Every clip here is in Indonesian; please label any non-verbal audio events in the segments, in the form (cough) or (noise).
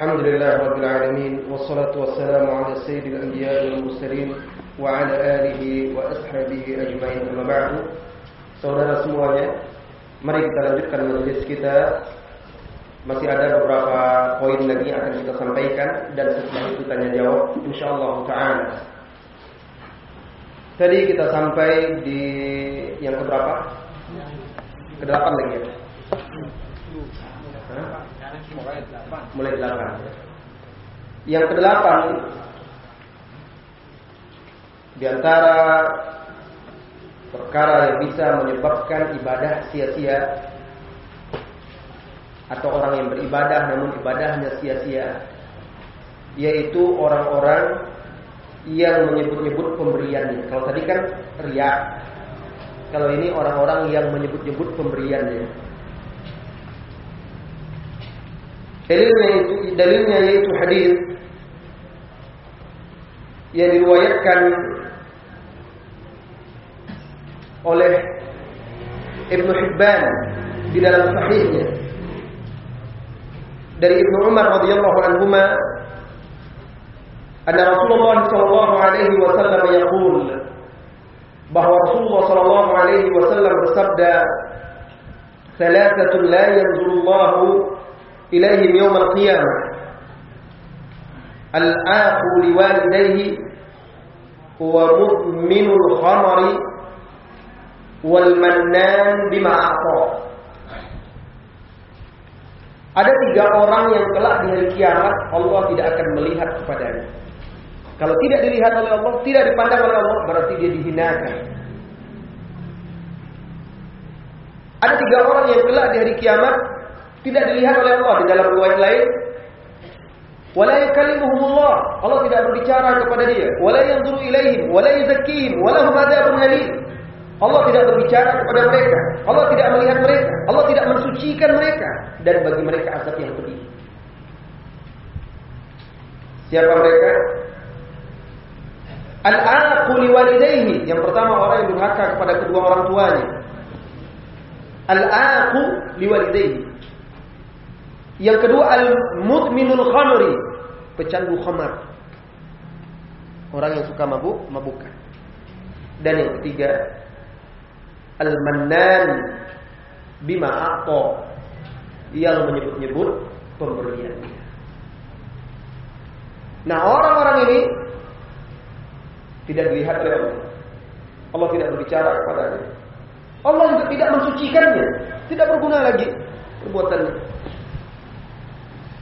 الحمد لله رب العالمين والصلاة والسلام على سيد الأنبياء والمرسلين وعلى آله وأصحابه أجمعين أما بعد Saudara semuanya, mari kita lanjutkan majelis kita. Masih ada beberapa poin lagi yang akan kita sampaikan dan setelah itu tanya jawab insyaallah taala. Tadi kita sampai di yang keberapa? Kedelapan lagi ya. Mulai delapan. Yang kedelapan di antara perkara yang bisa menyebabkan ibadah sia-sia atau orang yang beribadah namun ibadahnya sia-sia yaitu orang-orang yang menyebut-nyebut pemberiannya. Kalau tadi kan riak. Kalau ini orang-orang yang menyebut-nyebut pemberiannya. Dalilnya itu dalilnya yaitu hadis yang diriwayatkan oleh Ibnu Hibban di dalam sahihnya dari Ibnu Umar radhiyallahu anhuma anna Rasulullah sallallahu alaihi wasallam yaqul bahwa Rasulullah sallallahu alaihi wasallam bersabda ثلاثة لا ينظر الله ilaihim yawmal qiyamah al-aqu liwalidayhi huwa mu'minul khamari wal mannan bima Ada tiga orang yang kelak di hari kiamat Allah tidak akan melihat kepadanya. Kalau tidak dilihat oleh Allah, tidak dipandang oleh Allah, berarti dia dihinakan. Ada tiga orang yang kelak di hari kiamat tidak dilihat oleh Allah di dalam riwayat lain. Wala yukallimuhumullah. Allah tidak berbicara kepada dia. Wala yanzuru ilaihim, wala yuzakkihim, wala hum adzabun alim. Allah tidak berbicara kepada mereka. Allah tidak melihat mereka. Allah tidak mensucikan mereka dan bagi mereka azab yang pedih. Siapa mereka? Al-aqu liwalidayhi. Yang pertama orang yang durhaka kepada kedua orang tuanya. Al-aqu liwalidayhi. Yang kedua al-mudminul khamri, pecandu khamar. Orang yang suka mabuk, mabukan. Dan yang ketiga al-mannan bima aqta. Yang menyebut-nyebut pemberiannya. Nah, orang-orang ini tidak dilihat oleh Allah. Allah tidak berbicara kepadanya. Allah juga tidak mensucikannya. Tidak berguna lagi perbuatannya.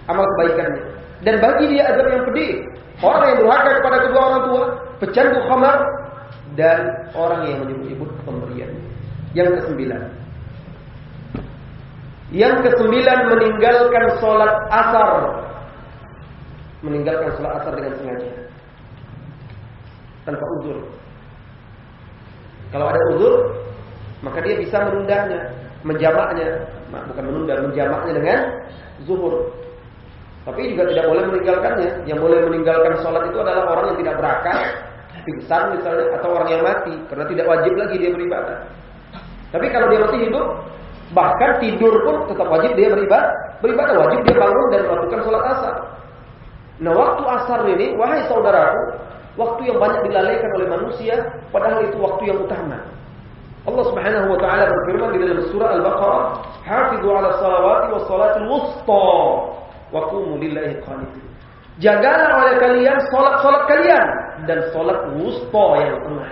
Amal kebaikannya. Dan bagi dia azab yang pedih. Orang yang durhaka kepada kedua orang tua, pecandu khamar dan orang yang menyebut-nyebut pemberian. Yang kesembilan. Yang kesembilan meninggalkan sholat asar. Meninggalkan sholat asar dengan sengaja. Tanpa uzur. Kalau ada uzur, maka dia bisa menundanya, menjamaknya, bukan menunda, menjamaknya dengan zuhur. Tapi juga tidak boleh meninggalkannya. Yang boleh meninggalkan sholat itu adalah orang yang tidak berakal, pingsan misalnya, atau orang yang mati, karena tidak wajib lagi dia beribadah. Tapi kalau dia masih hidup, bahkan tidur pun tetap wajib dia beribadah. Beribadah wajib dia bangun dan melakukan sholat asar. Nah waktu asar ini, wahai saudaraku, waktu yang banyak dilalaikan oleh manusia, padahal itu waktu yang utama. Allah Subhanahu wa taala berfirman di dalam surah Al-Baqarah, "Hafizu 'ala salawati was salatil wusta lillahi qanitin." Jagalah oleh kalian salat-salat kalian dan salat wusta yang tengah.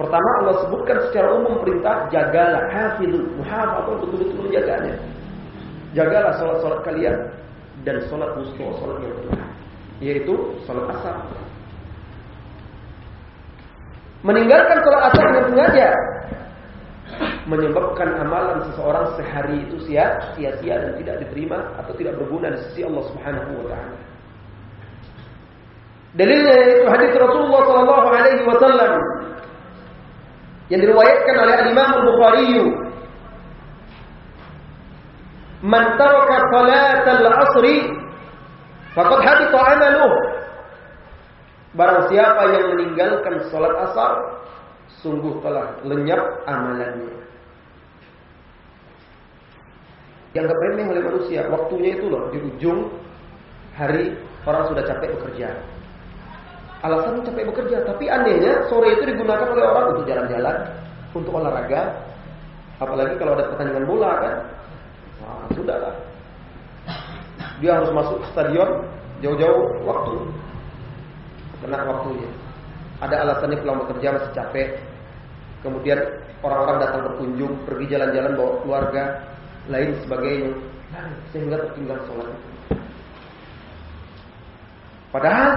Pertama Allah sebutkan secara umum perintah jagalah hafizu, muhafazah betul-betul menjaganya. Jagalah salat-salat kalian dan salat wusta, salat yang tengah, yaitu salat asar. Meninggalkan sholat asar dengan sengaja menyebabkan amalan seseorang sehari itu sia-sia dan tidak diterima atau tidak berguna di sisi Allah Subhanahu wa taala. Dalilnya yaitu hadis Rasulullah sallallahu alaihi wasallam yang diriwayatkan oleh Imam Al-Bukhari Man taraka salat al-'asr faqad habita 'amaluhu Barang siapa yang meninggalkan sholat asar, sungguh telah lenyap amalannya. Dianggap remeh oleh manusia. Waktunya itu loh di ujung hari orang sudah capek bekerja. Alasan capek bekerja, tapi anehnya sore itu digunakan oleh orang untuk jalan-jalan, untuk olahraga. Apalagi kalau ada pertandingan bola kan. Wah, sudahlah. Dia harus masuk stadion jauh-jauh waktu. Kena waktunya. Ada alasannya pulang bekerja masih capek. Kemudian orang-orang datang berkunjung, pergi jalan-jalan bawa keluarga, lain sebagainya. Sehingga tertinggal sholat itu. Padahal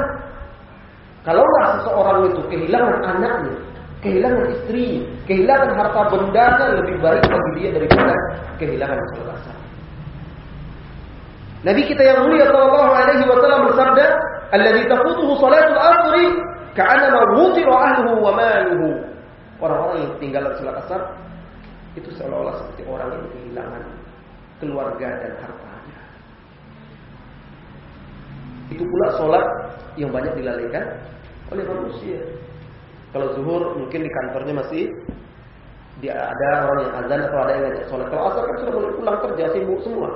kalaulah seseorang itu kehilangan anaknya, kehilangan istrinya, kehilangan harta bendanya lebih baik bagi dia daripada kehilangan sholat. Nabi kita yang mulia sallallahu alaihi wasallam bersabda, "Alladzi tafutuhu salatul asri ka'annama wutira ahluhu wa maluhu." Orang-orang yang tinggal salat asar itu seolah-olah seperti orang yang kehilangan keluarga dan hartanya. Itu pula sholat yang banyak dilalaikan oleh manusia. Kalau zuhur mungkin di kantornya masih dia ada orang yang azan atau ada yang ngajak sholat. Kalau asar kan sudah mulai pulang kerja sibuk semua.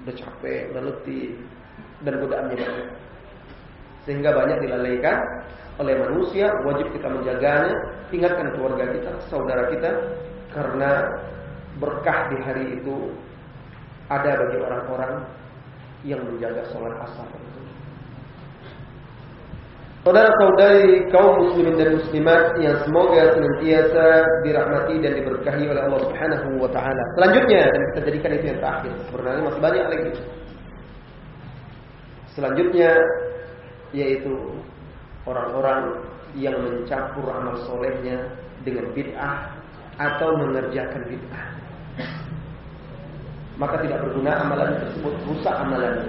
Udah capek, udah letih, dan godaannya banyak. Sehingga banyak dilalaikan oleh manusia, wajib kita menjaganya, ingatkan keluarga kita, saudara kita, karena berkah di hari itu ada bagi orang-orang yang menjaga sholat asar. Saudara-saudari kaum muslimin dan muslimat yang semoga senantiasa dirahmati dan diberkahi oleh Allah Subhanahu wa taala. Selanjutnya dan kita jadikan itu yang terakhir. Sebenarnya masih banyak lagi. Selanjutnya yaitu orang-orang yang mencampur amal solehnya dengan bid'ah atau mengerjakan bid'ah. Maka tidak berguna amalan tersebut, rusak amalannya.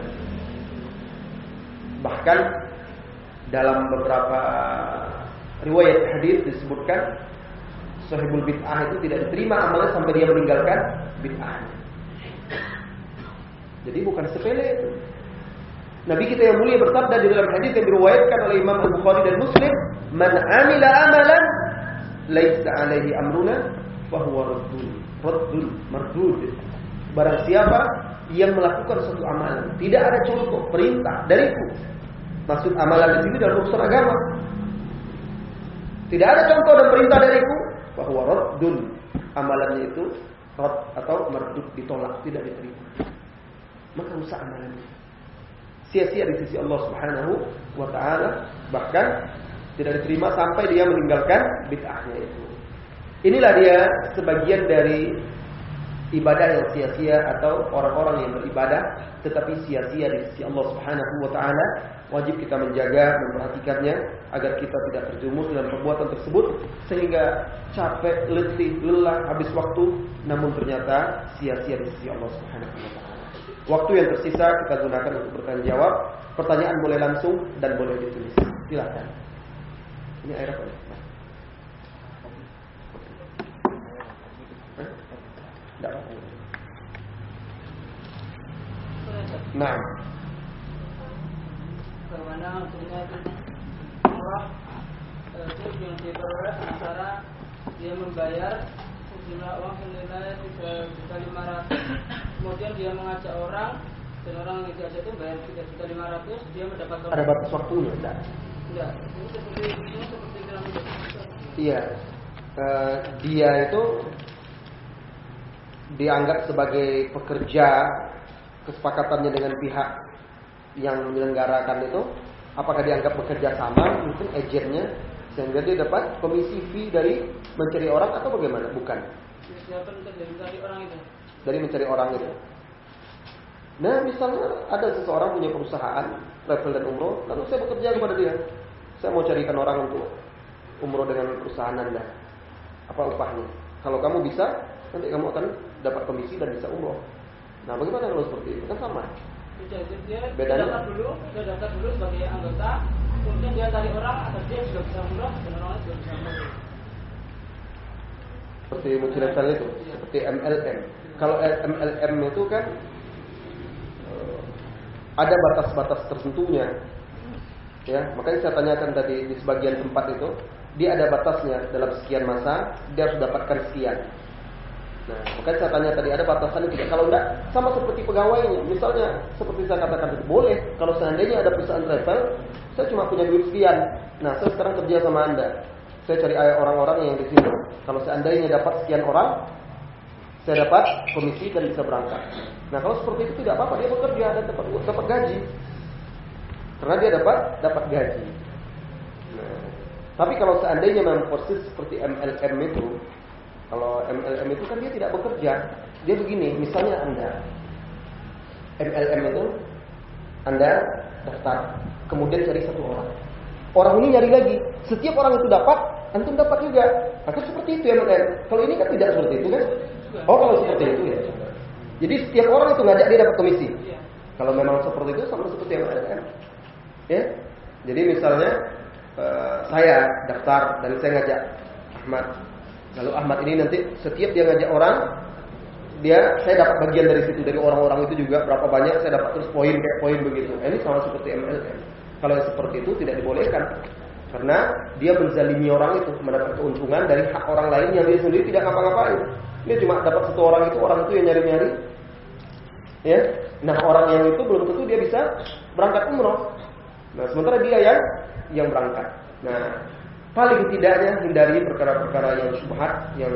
Bahkan dalam beberapa riwayat hadis disebutkan sahibul bid'ah itu tidak diterima amalnya sampai dia meninggalkan bid'ahnya. Jadi bukan sepele itu. Nabi kita yang mulia bersabda di dalam hadis yang diriwayatkan oleh Imam Al-Bukhari dan Muslim, "Man 'amila amalan laisa 'alaihi amruna fahuwa raddun." Raddun, mardud. Barang siapa yang melakukan suatu amalan, tidak ada contoh perintah dariku. Maksud amalan di sini dalam urusan agama. Tidak ada contoh dan perintah dariku bahwa raddun amalannya itu rad atau mardud ditolak, tidak diterima. Maka rusak amalannya. Sia-sia di sisi Allah Subhanahu wa taala, bahkan tidak diterima sampai dia meninggalkan bid'ahnya itu. Inilah dia sebagian dari ibadah yang sia-sia atau orang-orang yang beribadah tetapi sia-sia di sisi Allah Subhanahu wa taala wajib kita menjaga memperhatikannya agar kita tidak terjumus dalam perbuatan tersebut sehingga capek, letih, lelah, habis waktu namun ternyata sia-sia di sisi Allah Subhanahu wa taala. Waktu yang tersisa kita gunakan untuk bertanya jawab. Pertanyaan boleh langsung dan boleh ditulis. Silakan. Ini air apa? Tidak apa Nah. Bagaimana hukumnya Allah tip yang diperoleh antara dia membayar sejumlah uang senilai tiga juta lima ratus, kemudian dia mengajak orang dan orang yang diajak itu bayar tiga juta lima ratus, dia mendapatkan Ada batas waktunya, enggak? Enggak, ini seperti ini seperti dalam Iya. Eh, dia itu dianggap sebagai pekerja kesepakatannya dengan pihak yang menyelenggarakan itu. Apakah dianggap bekerja sama? Mungkin agennya sehingga dia dapat komisi fee dari mencari orang atau bagaimana? Bukan. Dari orang itu. dari mencari orang itu. Nah misalnya ada seseorang punya perusahaan travel dan umroh lalu saya bekerja kepada dia. Saya mau carikan orang untuk umroh dengan perusahaan anda. Apa upahnya? Kalau kamu bisa nanti kamu akan dapat komisi dan bisa umroh. Nah bagaimana kalau seperti itu? Kan sama. Dia Bedanya? daftar dulu, dia daftar dulu sebagai anggota, kemudian dia cari orang agar dia juga bisa umroh dan orang lain juga bisa umroh. seperti multinasional itu seperti MLM kalau MLM itu kan eh, ada batas-batas tertentunya. Ya makanya saya tanyakan tadi di sebagian tempat itu dia ada batasnya dalam sekian masa dia harus dapatkan sekian Nah, saya tanya tadi ada batasannya tidak. Kalau enggak, sama seperti pegawainya. Misalnya seperti saya katakan itu boleh. Kalau seandainya ada perusahaan travel, saya cuma punya duit sekian. Nah, saya sekarang kerja sama anda. Saya cari orang-orang yang di sini. Kalau seandainya dapat sekian orang, saya dapat komisi dan bisa berangkat. Nah, kalau seperti itu tidak apa-apa dia bekerja dan dapat dapat gaji. Karena dia dapat dapat gaji. Nah, tapi kalau seandainya memang persis seperti MLM itu, kalau MLM itu kan dia tidak bekerja. Dia begini, misalnya Anda MLM itu Anda daftar, kemudian cari satu orang. Orang ini nyari lagi. Setiap orang itu dapat, antum dapat juga. Maka seperti itu MLM. Kalau ini kan tidak seperti itu kan? Oh, kalau seperti itu ya. Jadi setiap orang itu ngajak dia dapat komisi. Kalau memang seperti itu sama seperti MLM. Ya. Jadi misalnya uh, saya daftar dan saya ngajak Ahmad. Lalu Ahmad ini nanti setiap dia ngajak orang, dia saya dapat bagian dari situ dari orang-orang itu juga berapa banyak saya dapat terus poin kayak poin begitu. Ini sama seperti MLM. Kalau yang seperti itu tidak dibolehkan karena dia menzalimi orang itu mendapat keuntungan dari hak orang lain yang dia sendiri tidak ngapa-ngapain. Dia cuma dapat satu orang itu orang itu yang nyari-nyari. Ya. Nah, orang yang itu belum tentu dia bisa berangkat umroh. Nah, sementara dia yang yang berangkat. Nah, paling tidaknya hindari perkara-perkara yang subhat, yang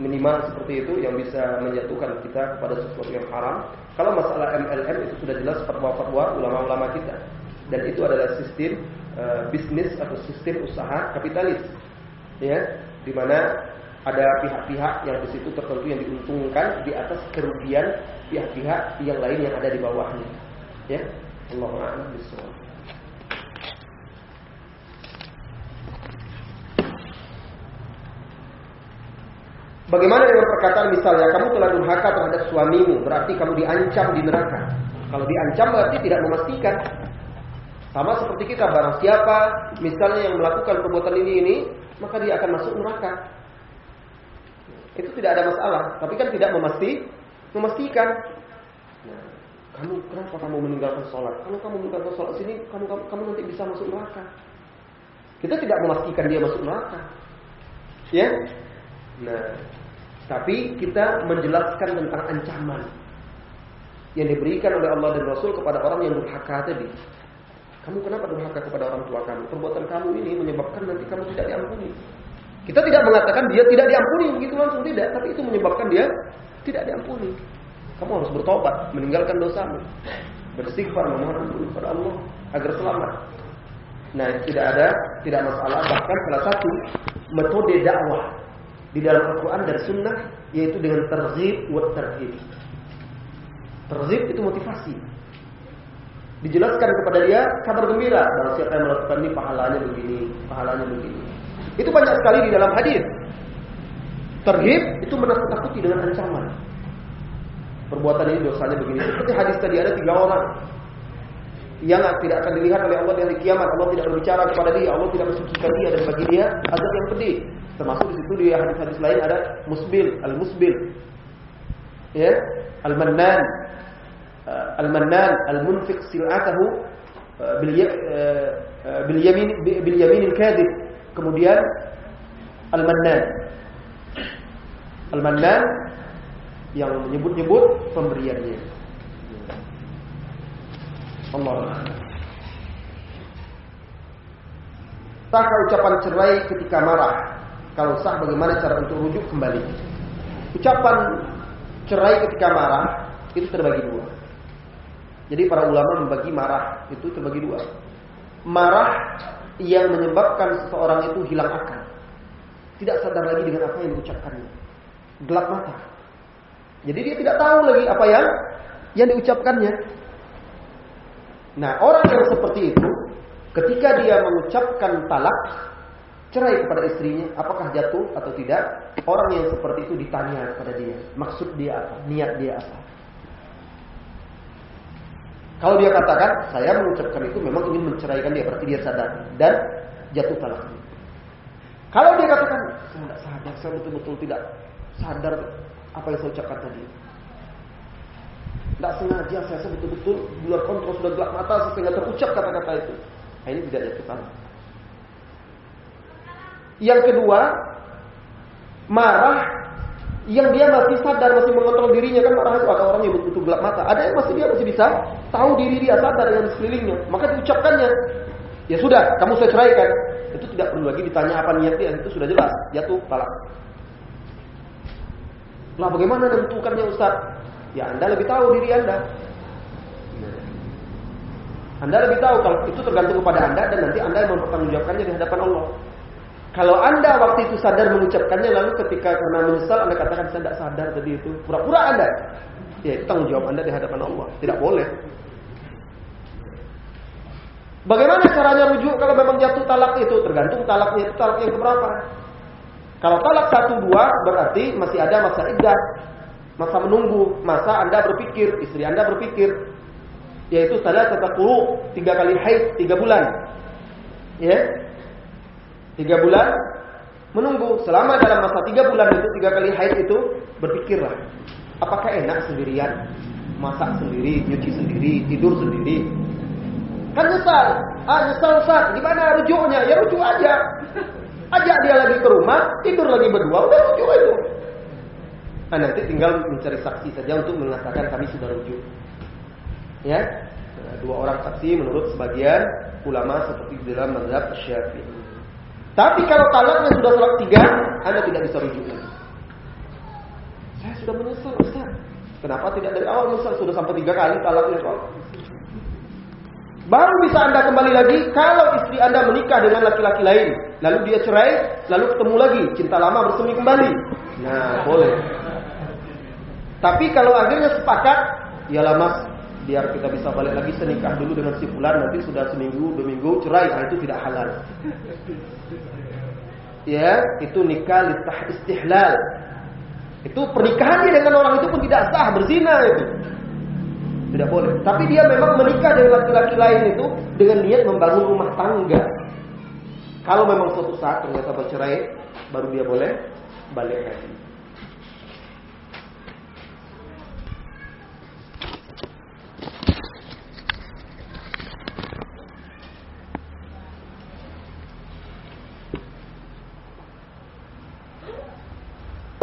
minimal seperti itu yang bisa menjatuhkan kita kepada sesuatu yang haram. Kalau masalah MLM itu sudah jelas fatwa-fatwa ulama-ulama kita. Dan itu adalah sistem uh, bisnis atau sistem usaha kapitalis. Ya, di mana ada pihak-pihak yang di situ tertentu yang diuntungkan di atas kerugian pihak-pihak yang lain yang ada di bawahnya. Ya, Allah a'lam Bagaimana dengan perkataan misalnya kamu telah durhaka terhadap suamimu, berarti kamu diancam di neraka. Kalau diancam berarti tidak memastikan. Sama seperti kita, barang siapa misalnya yang melakukan perbuatan ini ini, maka dia akan masuk neraka. Itu tidak ada masalah, tapi kan tidak memasti, memastikan. Nah, kamu kenapa kamu meninggalkan sholat? Kalau kamu meninggalkan sholat sini, kamu, kamu kamu nanti bisa masuk neraka. Kita tidak memastikan dia masuk neraka. Ya, Nah, tapi kita menjelaskan tentang ancaman yang diberikan oleh Allah dan Rasul kepada orang yang durhaka tadi. Kamu kenapa durhaka kepada orang tua kamu? Perbuatan kamu ini menyebabkan nanti kamu tidak diampuni. Kita tidak mengatakan dia tidak diampuni, begitu langsung tidak, tapi itu menyebabkan dia tidak diampuni. Kamu harus bertobat, meninggalkan dosamu, beristighfar, memohon ampun kepada Allah agar selamat. Nah, tidak ada, tidak masalah. Bahkan salah satu metode dakwah di dalam Al-Quran dan Sunnah yaitu dengan terzib wa terhib. Terzib itu motivasi. Dijelaskan kepada dia kabar gembira bahwa siapa yang melakukan ini pahalanya begini, pahalanya begini. Itu banyak sekali di dalam hadis. Terhib itu menakut-nakuti dengan ancaman. Perbuatan ini dosanya begini. Seperti hadis tadi ada tiga orang yang tidak akan dilihat oleh Allah di hari kiamat. Allah tidak berbicara kepada dia, Allah tidak mensucikan dia dan bagi dia azab yang pedih. Termasuk di situ di hadis-hadis lain ada musbil, al-musbil. Ya, al-mannan. Uh, al-mannan, al-munfiq sil'atahu uh, bil uh, bil yamin bil yamin al-kadhib. Kemudian al-mannan. Al-mannan yang menyebut-nyebut pemberiannya. Allah. Sahkah ucapan cerai ketika marah? Kalau sah bagaimana cara untuk rujuk kembali? Ucapan cerai ketika marah itu terbagi dua. Jadi para ulama membagi marah itu terbagi dua. Marah yang menyebabkan seseorang itu hilang akal. Tidak sadar lagi dengan apa yang diucapkannya. Gelap mata. Jadi dia tidak tahu lagi apa yang yang diucapkannya. Nah, orang yang seperti itu ketika dia mengucapkan talak cerai kepada istrinya, apakah jatuh atau tidak? Orang yang seperti itu ditanya kepada dia, maksud dia apa? Niat dia apa? Kalau dia katakan, saya mengucapkan itu memang ingin menceraikan dia, berarti dia sadar dan jatuh talaknya. Kalau dia katakan, saya tidak sadar, saya betul-betul tidak sadar apa yang saya ucapkan tadi. Tidak sengaja, saya betul-betul luar kontrol, sudah gelap mata sehingga terucap kata-kata itu. Nah, ini tidak jatuh talak. Yang kedua, marah yang dia masih sadar, masih mengontrol dirinya kan orang itu ada orang yang betul gelap mata. Ada yang masih dia masih bisa tahu diri dia sadar dengan sekelilingnya. Maka diucapkannya, ya sudah, kamu saya ceraikan. Itu tidak perlu lagi ditanya apa niat dia, itu sudah jelas. Jatuh talak. Lah bagaimana menentukannya Ustaz? Ya Anda lebih tahu diri Anda. Anda lebih tahu kalau itu tergantung kepada Anda dan nanti Anda yang mempertanggungjawabkannya di hadapan Allah. Kalau Anda waktu itu sadar mengucapkannya lalu ketika karena menyesal Anda katakan saya tidak sadar tadi itu. Pura-pura Anda. Ya itu tanggung jawab Anda di hadapan Allah. Tidak boleh. Bagaimana caranya rujuk kalau memang jatuh talak itu? Tergantung talaknya itu talak yang keberapa. Kalau talak satu dua berarti masih ada masa iddah, masa menunggu, masa anda berpikir, istri anda berpikir, yaitu salah kata kuru tiga kali haid tiga bulan, ya tiga bulan menunggu. Selama dalam masa tiga bulan itu tiga kali haid itu berpikirlah apakah enak sendirian? Masak sendiri nyuci sendiri tidur sendiri. Kan nyesal. Ah nyesal Ustaz. Gimana rujuknya? Ya rujuk aja. Ajak dia lagi ke rumah, tidur lagi berdua, udah rujuk itu. Nah, nanti tinggal mencari saksi saja untuk mengatakan kami sudah rujuk. Ya, nah, dua orang saksi menurut sebagian ulama seperti dalam mazhab Syafi'i. Tapi kalau talaknya sudah talak tiga, anda tidak bisa rujuk lagi. Saya sudah menyesal, Ustaz. Kenapa tidak dari awal menyesal? Sudah sampai tiga kali talaknya kok. Baru bisa Anda kembali lagi kalau istri Anda menikah dengan laki-laki lain. Lalu dia cerai, lalu ketemu lagi. Cinta lama bersemi kembali. Nah, boleh. Tapi kalau akhirnya sepakat, ya mas, biar kita bisa balik lagi senikah dulu dengan si fulan nanti sudah seminggu dua minggu cerai nah itu tidak halal ya itu nikah litah istihlal itu pernikahannya dengan orang itu pun tidak sah berzina itu tidak boleh. Tapi dia memang menikah dengan laki-laki lain itu dengan niat membangun rumah tangga. Kalau memang suatu saat ternyata bercerai, baru dia boleh balik lagi.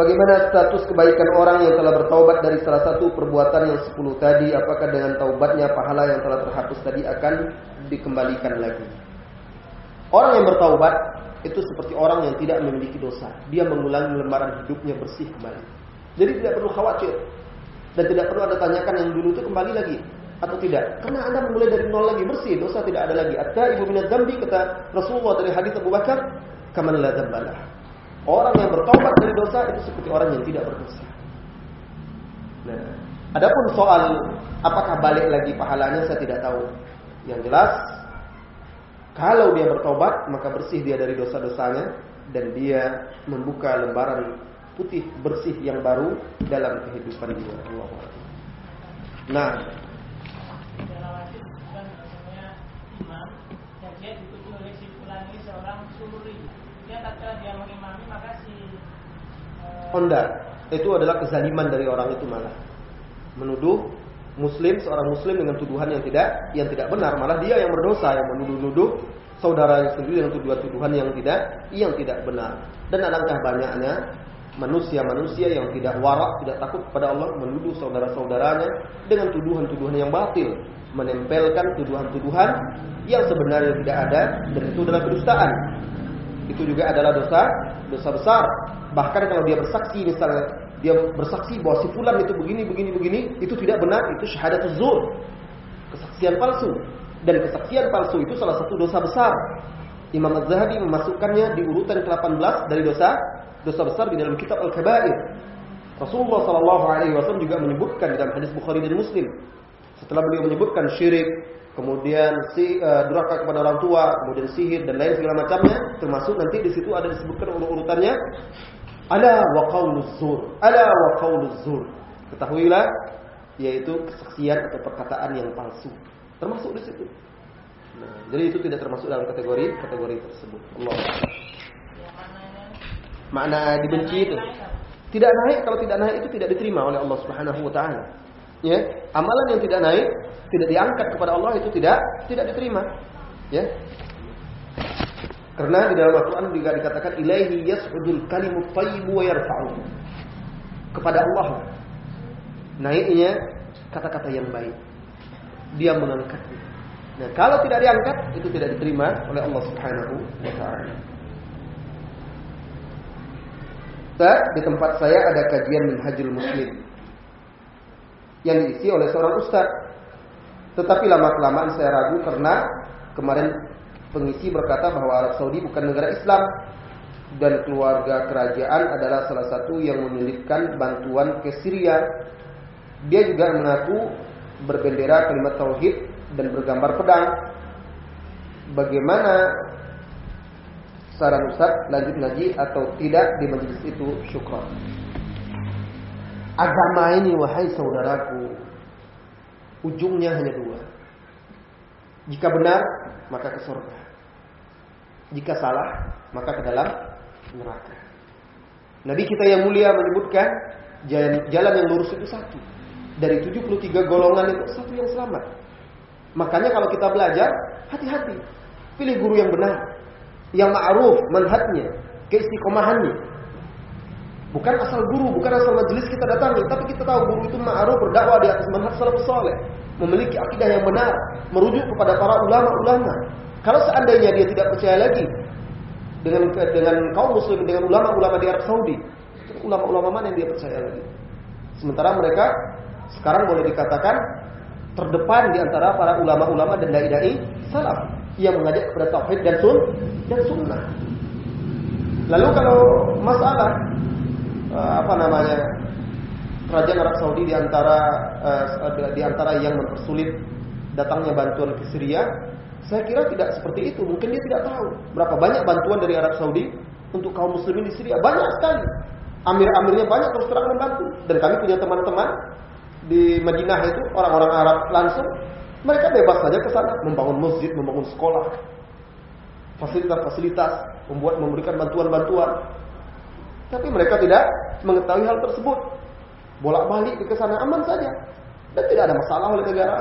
Bagaimana status kebaikan orang yang telah bertaubat dari salah satu perbuatan yang sepuluh tadi? Apakah dengan taubatnya pahala yang telah terhapus tadi akan dikembalikan lagi? Orang yang bertaubat itu seperti orang yang tidak memiliki dosa. Dia mengulangi lembaran hidupnya bersih kembali. Jadi tidak perlu khawatir. Dan tidak perlu ada tanyakan yang dulu itu kembali lagi atau tidak. Karena Anda memulai dari nol lagi bersih, dosa tidak ada lagi. Atta ibu minat dambi kata Rasulullah dari hadis Abu Bakar, kaman la dzambalah. Orang yang bertobat dari dosa itu seperti orang yang tidak berdosa. Nah, adapun soal apakah balik lagi pahalanya saya tidak tahu. Yang jelas kalau dia bertobat maka bersih dia dari dosa-dosanya dan dia membuka lembaran putih bersih yang baru dalam kehidupan dia. Allah. Nah, Honda itu adalah kezaliman dari orang itu malah. Menuduh muslim seorang muslim dengan tuduhan yang tidak yang tidak benar. Malah dia yang berdosa yang menuduh-nuduh saudaranya sendiri dengan tuduhan-tuduhan yang tidak yang tidak benar. Dan alangkah banyaknya manusia-manusia yang tidak warak tidak takut kepada Allah menuduh saudara-saudaranya dengan tuduhan-tuduhan yang batil. Menempelkan tuduhan-tuduhan yang sebenarnya tidak ada dan itu adalah kedustaan itu juga adalah dosa dosa besar Bahkan kalau dia bersaksi misalnya dia bersaksi bahwa si fulan itu begini begini begini, itu tidak benar, itu syahadat zur. Kesaksian palsu. Dan kesaksian palsu itu salah satu dosa besar. Imam Az-Zahabi memasukkannya di urutan ke-18 dari dosa dosa besar di dalam kitab Al-Kabair. Rasulullah sallallahu alaihi wasallam juga menyebutkan dalam hadis Bukhari dan Muslim. Setelah beliau menyebutkan syirik, kemudian si uh, durhaka kepada orang tua, kemudian sihir dan lain segala macamnya, termasuk nanti di situ ada disebutkan urut-urutannya Ala wa qauluz zur. Ala wa zur. Ketahuilah yaitu kesaksian atau perkataan yang palsu. Termasuk di situ. Nah, jadi itu tidak termasuk dalam kategori kategori tersebut. Allah. Makna dibenci itu tidak naik kalau tidak naik itu tidak diterima oleh Allah Subhanahu wa taala. Ya, amalan yang tidak naik, tidak diangkat kepada Allah itu tidak tidak diterima. Ya. Karena di dalam Al-Quran juga dikatakan ilaihi yas'udul kalimut thayyib wa yarfa'u. kepada Allah. Naiknya kata-kata yang baik. Dia mengangkatnya. Nah, kalau tidak diangkat itu tidak diterima oleh Allah Subhanahu wa taala. di tempat saya ada kajian Minhajul Muslim yang diisi oleh seorang ustaz. Tetapi lama-kelamaan saya ragu karena kemarin pengisi berkata bahwa Arab Saudi bukan negara Islam dan keluarga kerajaan adalah salah satu yang memiliki bantuan ke Syria. Dia juga mengaku berbendera kalimat tauhid dan bergambar pedang. Bagaimana saran Ustaz lanjut ngaji atau tidak di majelis itu? Syukran. Agama ini wahai saudaraku ujungnya hanya dua. Jika benar maka ke surga. Jika salah maka ke dalam neraka. Nabi kita yang mulia menyebutkan jalan, yang lurus itu satu. Dari 73 golongan itu satu yang selamat. Makanya kalau kita belajar, hati-hati. Pilih guru yang benar. Yang ma'ruf, manhatnya, keistiqomahannya. Bukan asal guru, bukan asal majelis kita datangi, tapi kita tahu guru itu ma'ruf berdakwah di atas manhaj salafus saleh, memiliki akidah yang benar, merujuk kepada para ulama-ulama. Kalau seandainya dia tidak percaya lagi dengan dengan kaum muslim dengan ulama-ulama di Arab Saudi. Ulama-ulama mana yang dia percaya lagi? Sementara mereka sekarang boleh dikatakan terdepan di antara para ulama-ulama dan dai-dai salaf yang mengajak kepada tauhid dan sun dan sunnah. Lalu kalau masalah eh, apa namanya kerajaan Arab Saudi di antara uh, di yang mempersulit datangnya bantuan ke Syria saya kira tidak seperti itu. Mungkin dia tidak tahu berapa banyak bantuan dari Arab Saudi untuk kaum muslimin di Syria. Banyak sekali. Amir-amirnya banyak terus terang membantu. Dan kami punya teman-teman di Madinah itu orang-orang Arab langsung mereka bebas saja ke sana membangun masjid, membangun sekolah, fasilitas-fasilitas, membuat memberikan bantuan-bantuan. Tapi mereka tidak mengetahui hal tersebut. Bolak-balik ke sana aman saja dan tidak ada masalah oleh negara.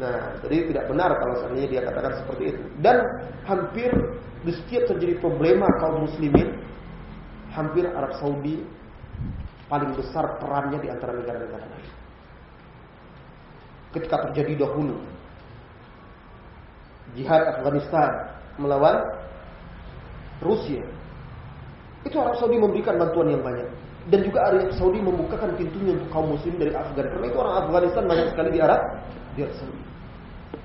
Nah, jadi tidak benar kalau seandainya dia katakan seperti itu. Dan hampir di setiap terjadi problema kaum muslimin, hampir Arab Saudi paling besar perannya di antara negara-negara lain. Ketika terjadi dahulu jihad Afghanistan melawan Rusia, itu Arab Saudi memberikan bantuan yang banyak. Dan juga Arab Saudi membukakan pintunya untuk kaum muslim dari Afgan. Karena itu orang Afghanistan banyak sekali di Arab, di Arab Saudi.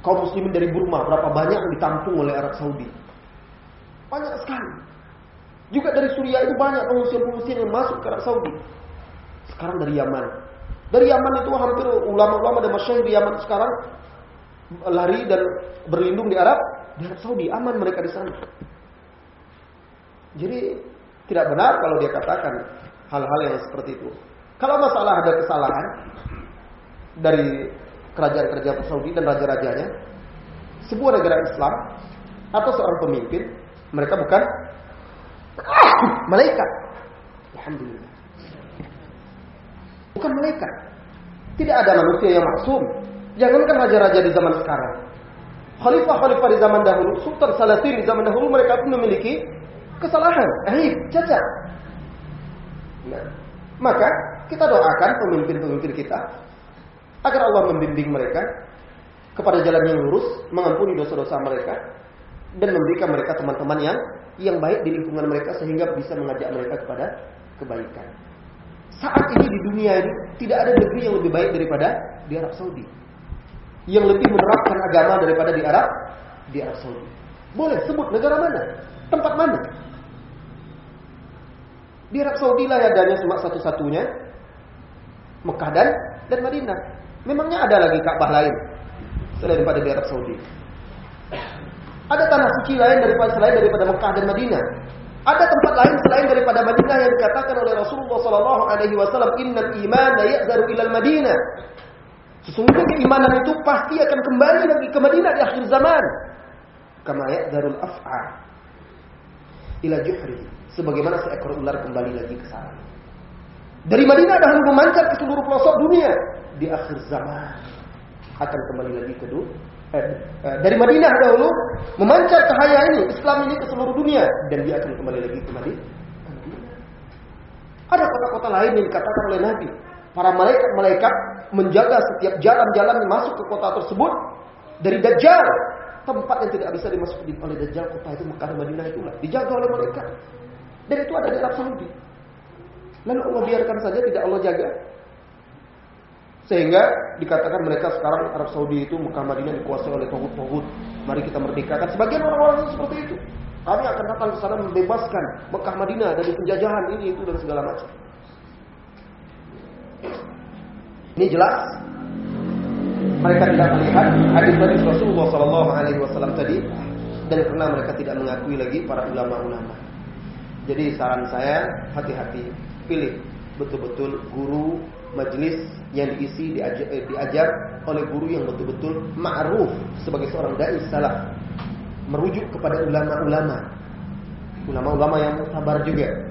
Kaum muslimin dari Burma, berapa banyak yang ditampung oleh Arab Saudi. Banyak sekali. Juga dari Suriah itu banyak pengungsian-pengungsian yang masuk ke Arab Saudi. Sekarang dari Yaman. Dari Yaman itu hampir ulama-ulama dan masyarakat di Yaman sekarang lari dan berlindung di Arab, di Arab Saudi. Aman mereka di sana. Jadi tidak benar kalau dia katakan hal-hal yang seperti itu. Kalau masalah ada kesalahan dari kerajaan-kerajaan Saudi dan raja-rajanya, sebuah negara Islam atau seorang pemimpin, mereka bukan (coughs) malaikat. Alhamdulillah. Bukan malaikat. Tidak ada manusia yang maksum. Jangankan raja-raja di zaman sekarang. Khalifah-khalifah di zaman dahulu, sultan salatin di zaman dahulu mereka pun memiliki kesalahan, aib, cacat. Nah, maka kita doakan pemimpin-pemimpin kita agar Allah membimbing mereka kepada jalan yang lurus, mengampuni dosa-dosa mereka dan memberikan mereka teman-teman yang yang baik di lingkungan mereka sehingga bisa mengajak mereka kepada kebaikan. Saat ini di dunia ini tidak ada negeri yang lebih baik daripada di Arab Saudi. Yang lebih menerapkan agama daripada di Arab di Arab Saudi. Boleh sebut negara mana? Tempat mana? Di Arab Saudi lah adanya cuma satu-satunya Mekah dan dan Madinah. Memangnya ada lagi Ka'bah lain selain daripada di Arab Saudi? Ada tanah suci lain daripada selain daripada Mekah dan Madinah? Ada tempat lain selain daripada Madinah yang dikatakan oleh Rasulullah sallallahu alaihi wasallam, "Innal iman ya'zaru ila Madinah." Sesungguhnya keimanan itu pasti akan kembali lagi ke Madinah di akhir zaman. Kama ya'zarul af'a ila juhri. Sebagaimana seekor ular kembali lagi ke sana. Dari Madinah dahulu memancar ke seluruh pelosok dunia di akhir zaman akan kembali lagi ke dunia. Eh, eh, dari Madinah dahulu memancar cahaya ini Islam ini ke seluruh dunia dan dia akan kembali lagi ke Madinah. Ada kota-kota lain yang dikatakan oleh Nabi. Para malaikat-malaikat menjaga setiap jalan-jalan yang masuk ke kota tersebut dari Dajjal. Tempat yang tidak bisa dimasuki oleh Dajjal kota itu Mekah dan Madinah itulah dijaga oleh malaikat. Dan itu ada di Arab Saudi. Lalu Allah biarkan saja tidak Allah jaga. Sehingga dikatakan mereka sekarang Arab Saudi itu Mekah Madinah dikuasai oleh tohut-tohut. Mari kita merdekakan. Sebagian orang-orang seperti itu. Kami akan datang ke sana membebaskan Mekah Madinah dari penjajahan ini itu dan segala macam. Ini jelas mereka tidak melihat hadis dari Rasulullah Sallallahu Alaihi Wasallam tadi dan karena mereka tidak mengakui lagi para ulama-ulama. Jadi saran saya hati-hati. Pilih betul-betul guru majelis yang diisi diajar, eh, diajar oleh guru yang betul-betul ma'ruf sebagai seorang dai salaf. Merujuk kepada ulama-ulama. Ulama-ulama yang sabar juga.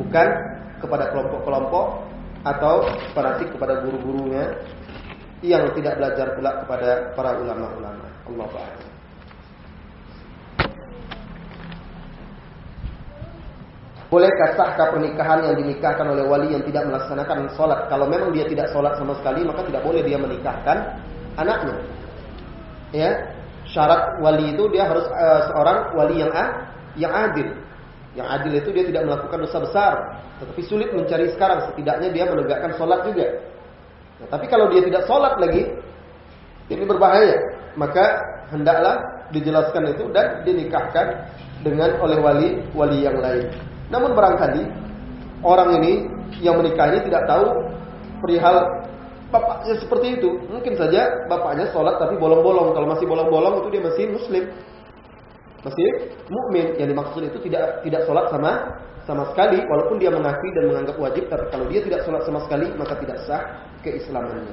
Bukan kepada kelompok-kelompok atau fanatik kepada guru-gurunya yang tidak belajar pula kepada para ulama-ulama. Allah Ta'ala Bolehkah sahkah pernikahan yang dinikahkan oleh wali yang tidak melaksanakan sholat? Kalau memang dia tidak sholat sama sekali, maka tidak boleh dia menikahkan anaknya. Ya, syarat wali itu dia harus uh, seorang wali yang ah, yang adil. Yang adil itu dia tidak melakukan dosa besar, tetapi sulit mencari sekarang. Setidaknya dia menegakkan sholat juga. Nah, tapi kalau dia tidak sholat lagi, ini berbahaya. Maka hendaklah dijelaskan itu dan dinikahkan dengan oleh wali wali yang lain. Namun barangkali orang ini yang menikah ini tidak tahu perihal bapaknya seperti itu. Mungkin saja bapaknya sholat tapi bolong-bolong. Kalau masih bolong-bolong itu dia masih muslim. Masih mukmin. Yang dimaksud itu tidak tidak sholat sama sama sekali walaupun dia mengakui dan menganggap wajib tapi kalau dia tidak sholat sama sekali maka tidak sah keislamannya.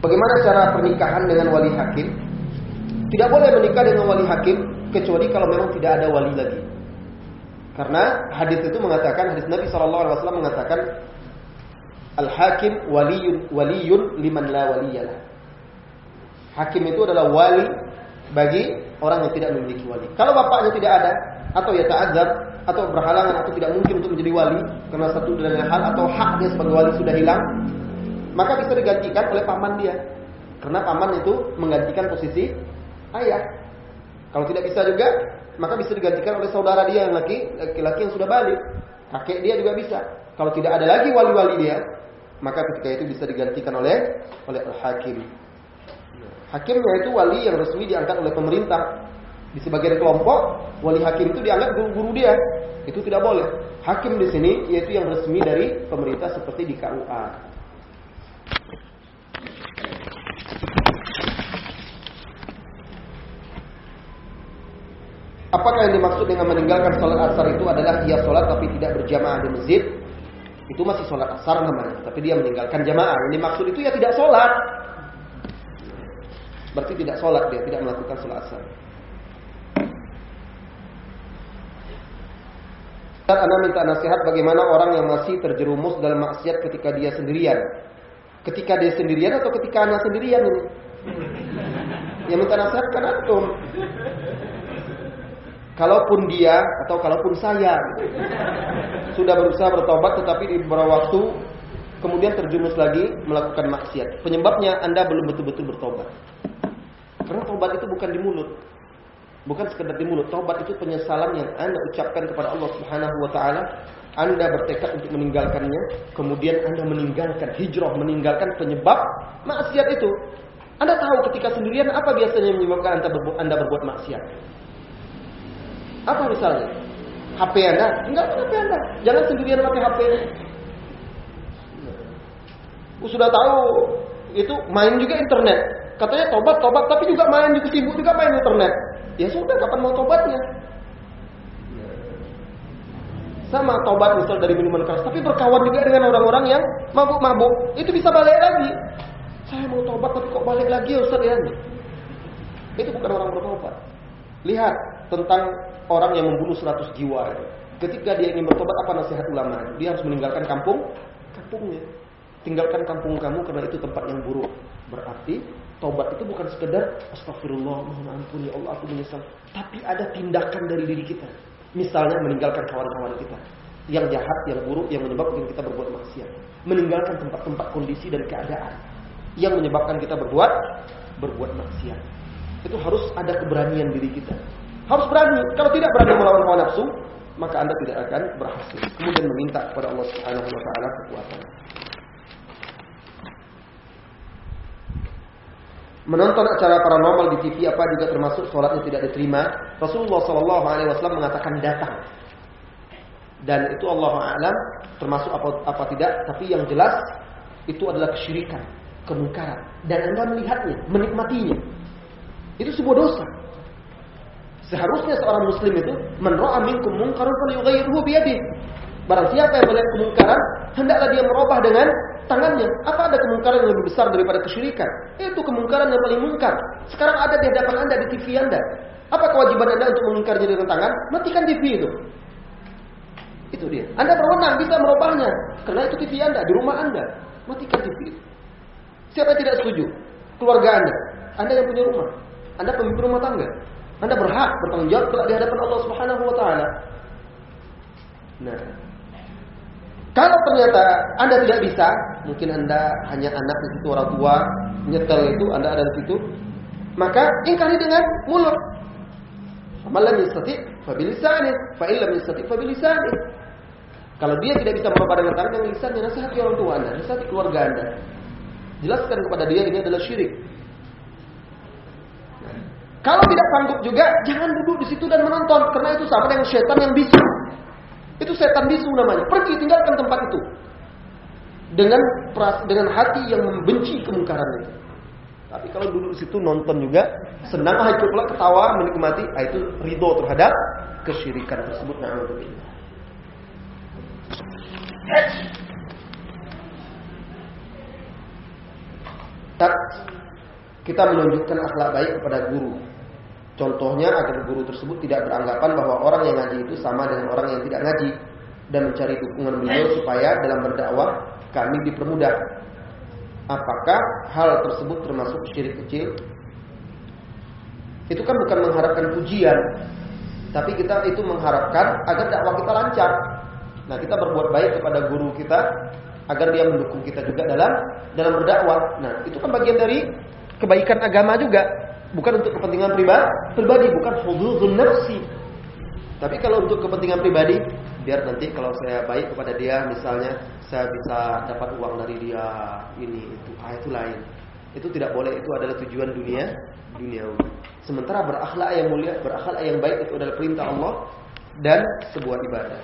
Bagaimana cara pernikahan dengan wali hakim? Tidak boleh menikah dengan wali hakim kecuali kalau memang tidak ada wali lagi. Karena hadis itu mengatakan hadis Nabi saw mengatakan al hakim waliyun waliyun liman la waliyalah. Hakim itu adalah wali bagi orang yang tidak memiliki wali. Kalau bapaknya tidak ada atau ya ta'adzab atau berhalangan atau tidak mungkin untuk menjadi wali karena satu dan lain hal atau haknya sebagai wali sudah hilang, maka bisa digantikan oleh paman dia. Karena paman itu menggantikan posisi ayah. Kalau tidak bisa juga, maka bisa digantikan oleh saudara dia yang laki, laki-laki yang sudah balik. Kakek dia juga bisa. Kalau tidak ada lagi wali-wali dia, maka ketika itu bisa digantikan oleh oleh hakim. Hakimnya itu wali yang resmi diangkat oleh pemerintah. Di sebagian kelompok, wali hakim itu dianggap guru-guru dia. Itu tidak boleh. Hakim di sini yaitu yang resmi dari pemerintah seperti di KUA. Apakah yang dimaksud dengan meninggalkan sholat asar itu adalah dia sholat tapi tidak berjamaah di masjid? Itu masih sholat asar namanya, tapi dia meninggalkan jamaah. Yang dimaksud itu ya tidak sholat. Berarti tidak sholat dia, tidak melakukan sholat asar. Saat Anda minta nasihat bagaimana orang yang masih terjerumus dalam maksiat ketika dia sendirian. Ketika dia sendirian atau ketika Anda sendirian ini? Yang minta nasihat kan antum. Kalaupun dia atau kalaupun saya sudah berusaha bertobat tetapi di beberapa waktu kemudian terjumus lagi melakukan maksiat. Penyebabnya Anda belum betul-betul bertobat. Karena tobat itu bukan di mulut. Bukan sekedar di mulut. Tobat itu penyesalan yang Anda ucapkan kepada Allah Subhanahu wa taala. Anda bertekad untuk meninggalkannya, kemudian Anda meninggalkan hijrah, meninggalkan penyebab maksiat itu. Anda tahu ketika sendirian apa biasanya menyebabkan Anda berbuat, anda berbuat maksiat? Apa misalnya? HP Anda? Enggak HP Anda. Jangan sendirian pakai HP. Uh, sudah tahu itu main juga internet. Katanya tobat, tobat, tapi juga main juga sibuk juga main internet. Ya sudah, kapan mau tobatnya? Sama tobat misal dari minuman keras, tapi berkawan juga dengan orang-orang yang mabuk-mabuk. Itu bisa balik lagi. Saya mau tobat tapi kok balik lagi Ustaz ya? Itu bukan orang bertobat. Lihat tentang orang yang membunuh 100 jiwa. Ketika dia ingin bertobat apa nasihat ulama? Dia harus meninggalkan kampung, kampungnya. Tinggalkan kampung kamu karena itu tempat yang buruk. Berarti tobat itu bukan sekedar astagfirullah, mohon ampun ya Allah aku menyesal, tapi ada tindakan dari diri kita. Misalnya meninggalkan kawan-kawan kita yang jahat, yang buruk, yang menyebabkan kita berbuat maksiat. Meninggalkan tempat-tempat kondisi dan keadaan yang menyebabkan kita berbuat berbuat maksiat. Itu harus ada keberanian diri kita. Harus berani. Kalau tidak berani melawan hawa nafsu, maka Anda tidak akan berhasil. Kemudian meminta kepada Allah Subhanahu wa taala kekuatan. Menonton acara paranormal di TV apa juga termasuk sholatnya tidak diterima. Rasulullah Shallallahu Alaihi Wasallam mengatakan datang. Dan itu Allah alam termasuk apa, apa tidak, tapi yang jelas itu adalah kesyirikan, kemungkaran. Dan anda melihatnya, menikmatinya. Itu sebuah dosa. Seharusnya seorang muslim itu menro'a minkum mungkarun falyughayyirhu biyadihi. Barang siapa yang melihat kemungkaran, hendaklah dia merubah dengan tangannya. Apa ada kemungkaran yang lebih besar daripada kesyirikan? Itu kemungkaran yang paling mungkar. Sekarang ada di hadapan Anda di TV Anda. Apa kewajiban Anda untuk mengingkarnya dengan tangan? Matikan TV itu. Itu dia. Anda berwenang bisa merubahnya. Karena itu TV Anda, di rumah Anda. Matikan TV itu. Siapa yang tidak setuju? Keluarga Anda. Anda yang punya rumah. Anda pemimpin rumah tangga. Anda berhak bertanggung jawab di hadapan Allah Subhanahu wa taala. Nah, kalau ternyata Anda tidak bisa, mungkin Anda hanya anak di situ orang tua, nyetel itu Anda ada di situ, maka ingkari dengan mulut. Amalan yastati fa bilisani, fa illam yastati fa bilisani. Kalau dia tidak bisa merubah dengan tangan dengan lisannya, nasihati orang tua Anda, nasihati keluarga Anda. Jelaskan kepada dia ini adalah syirik. Kalau tidak sanggup juga, jangan duduk di situ dan menonton karena itu sama dengan setan yang bisu. Itu setan bisu namanya. Pergi tinggalkan tempat itu. Dengan dengan hati yang membenci kemungkaran itu. Tapi kalau duduk di situ nonton juga, senang ah ikut pula ketawa, menikmati, ah, itu ridho terhadap kesyirikan tersebut. Na'udzubillah. kita menunjukkan akhlak baik kepada guru. Contohnya agar guru tersebut tidak beranggapan bahwa orang yang ngaji itu sama dengan orang yang tidak ngaji dan mencari dukungan beliau supaya dalam berdakwah kami dipermudah. Apakah hal tersebut termasuk syirik kecil? Itu kan bukan mengharapkan pujian, tapi kita itu mengharapkan agar dakwah kita lancar. Nah, kita berbuat baik kepada guru kita agar dia mendukung kita juga dalam dalam berdakwah. Nah, itu kan bagian dari kebaikan agama juga bukan untuk kepentingan pribadi, pribadi bukan hududun nafsi. Tapi kalau untuk kepentingan pribadi, biar nanti kalau saya baik kepada dia, misalnya saya bisa dapat uang dari dia, ini itu, ah itu lain. Itu tidak boleh, itu adalah tujuan dunia, dunia. Sementara berakhlak yang mulia, berakhlak yang baik itu adalah perintah Allah dan sebuah ibadah.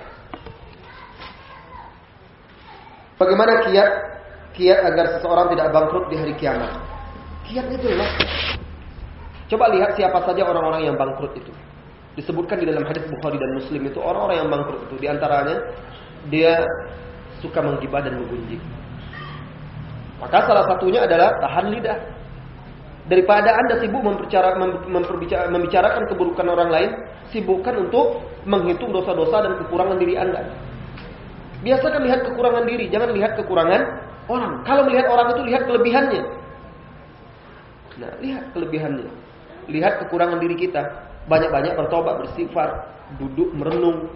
Bagaimana kiat kiat agar seseorang tidak bangkrut di hari kiamat? Kiatnya jelas. Coba lihat siapa saja orang-orang yang bangkrut itu. Disebutkan di dalam hadis Bukhari dan Muslim itu orang-orang yang bangkrut itu di antaranya dia suka menggibah dan menggunjing. Maka salah satunya adalah tahan lidah. Daripada Anda sibuk membicarakan keburukan orang lain, sibukkan untuk menghitung dosa-dosa dan kekurangan diri Anda. Biasakan lihat kekurangan diri, jangan lihat kekurangan orang. Kalau melihat orang itu lihat kelebihannya. Nah, lihat kelebihannya lihat kekurangan diri kita. Banyak-banyak bertobat, bersifat, duduk merenung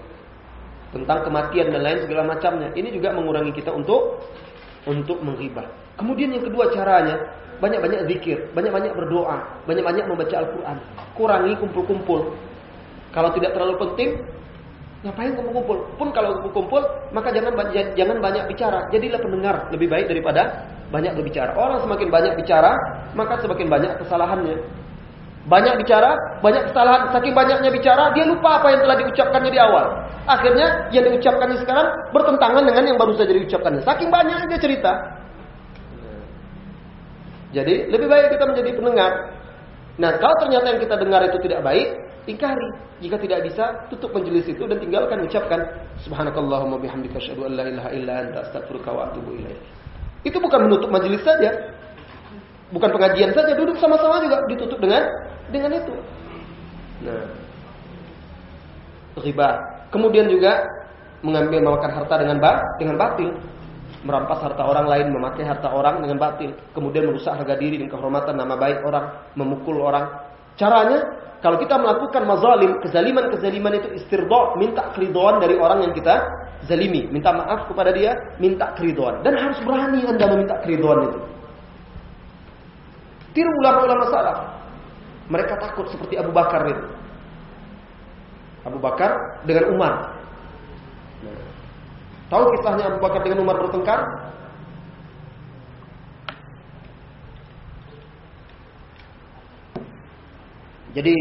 tentang kematian dan lain segala macamnya. Ini juga mengurangi kita untuk untuk menghibah. Kemudian yang kedua caranya, banyak-banyak zikir, banyak-banyak berdoa, banyak-banyak membaca Al-Qur'an. Kurangi kumpul-kumpul. Kalau tidak terlalu penting, ngapain kumpul-kumpul? Pun kalau kumpul, maka jangan jangan banyak bicara. Jadilah pendengar lebih baik daripada banyak berbicara. Orang semakin banyak bicara, maka semakin banyak kesalahannya. Banyak bicara, banyak kesalahan. Saking banyaknya bicara, dia lupa apa yang telah diucapkannya di awal. Akhirnya yang diucapkannya sekarang bertentangan dengan yang baru saja diucapkannya. Saking banyaknya dia cerita. Jadi lebih baik kita menjadi pendengar. Nah kalau ternyata yang kita dengar itu tidak baik, ingkari. Jika tidak bisa, tutup majelis itu dan tinggalkan ucapkan Subhanakallahumma bihamdika asyhadu an la ilaha illa anta astaghfiruka wa atubu ilaik. Itu bukan menutup majelis saja. Bukan pengajian saja, duduk sama-sama juga ditutup dengan dengan itu. Nah, riba. Kemudian juga mengambil memakan harta dengan ba dengan batil, merampas harta orang lain, memakai harta orang dengan batil, kemudian merusak harga diri dan kehormatan nama baik orang, memukul orang. Caranya kalau kita melakukan mazalim, kezaliman-kezaliman itu istirdo, minta keridoan dari orang yang kita zalimi, minta maaf kepada dia, minta keridoan dan harus berani Anda meminta keridoan itu. Tiru ulama-ulama salaf. Mereka takut seperti Abu Bakar itu. Abu Bakar dengan Umar. Tahu kisahnya Abu Bakar dengan Umar bertengkar? Jadi